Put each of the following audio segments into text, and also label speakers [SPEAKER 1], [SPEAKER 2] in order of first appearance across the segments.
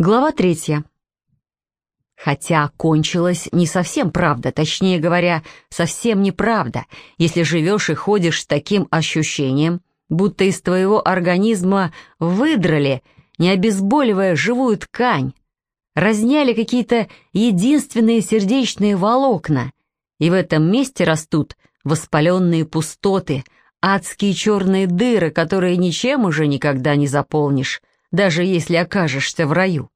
[SPEAKER 1] Глава третья. Хотя кончилась не совсем правда, точнее говоря, совсем неправда, если живешь и ходишь с таким ощущением, будто из твоего организма выдрали, не обезболивая живую ткань, разняли какие-то единственные сердечные волокна, и в этом месте растут воспаленные пустоты, адские черные дыры, которые ничем уже никогда не заполнишь, даже если окажешься в раю.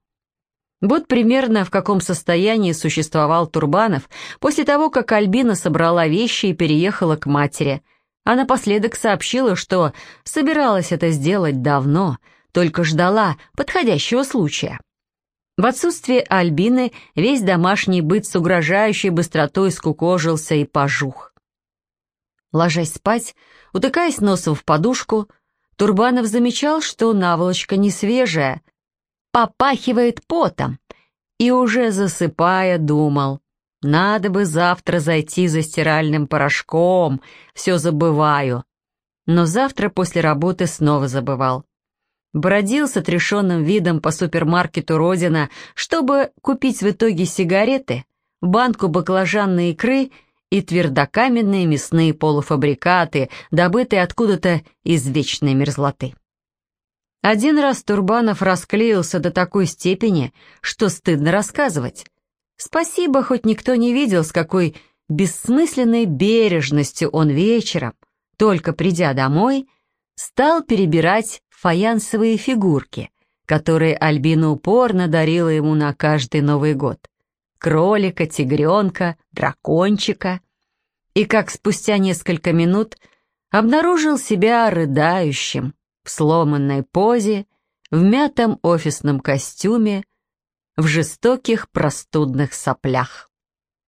[SPEAKER 1] Вот примерно в каком состоянии существовал Турбанов после того, как Альбина собрала вещи и переехала к матери. А напоследок сообщила, что собиралась это сделать давно, только ждала подходящего случая. В отсутствие Альбины весь домашний быт с угрожающей быстротой скукожился и пожух. Ложась спать, утыкаясь носом в подушку, Турбанов замечал, что наволочка не свежая, попахивает потом, и уже засыпая думал, надо бы завтра зайти за стиральным порошком, все забываю. Но завтра после работы снова забывал. Бродил с отрешенным видом по супермаркету «Родина», чтобы купить в итоге сигареты, банку баклажанной икры и твердокаменные мясные полуфабрикаты, добытые откуда-то из вечной мерзлоты. Один раз Турбанов расклеился до такой степени, что стыдно рассказывать. Спасибо, хоть никто не видел, с какой бессмысленной бережностью он вечером, только придя домой, стал перебирать фаянсовые фигурки, которые Альбина упорно дарила ему на каждый Новый год. Кролика, тигренка, дракончика и как спустя несколько минут обнаружил себя рыдающим, в сломанной позе, в мятом офисном костюме, в жестоких простудных соплях.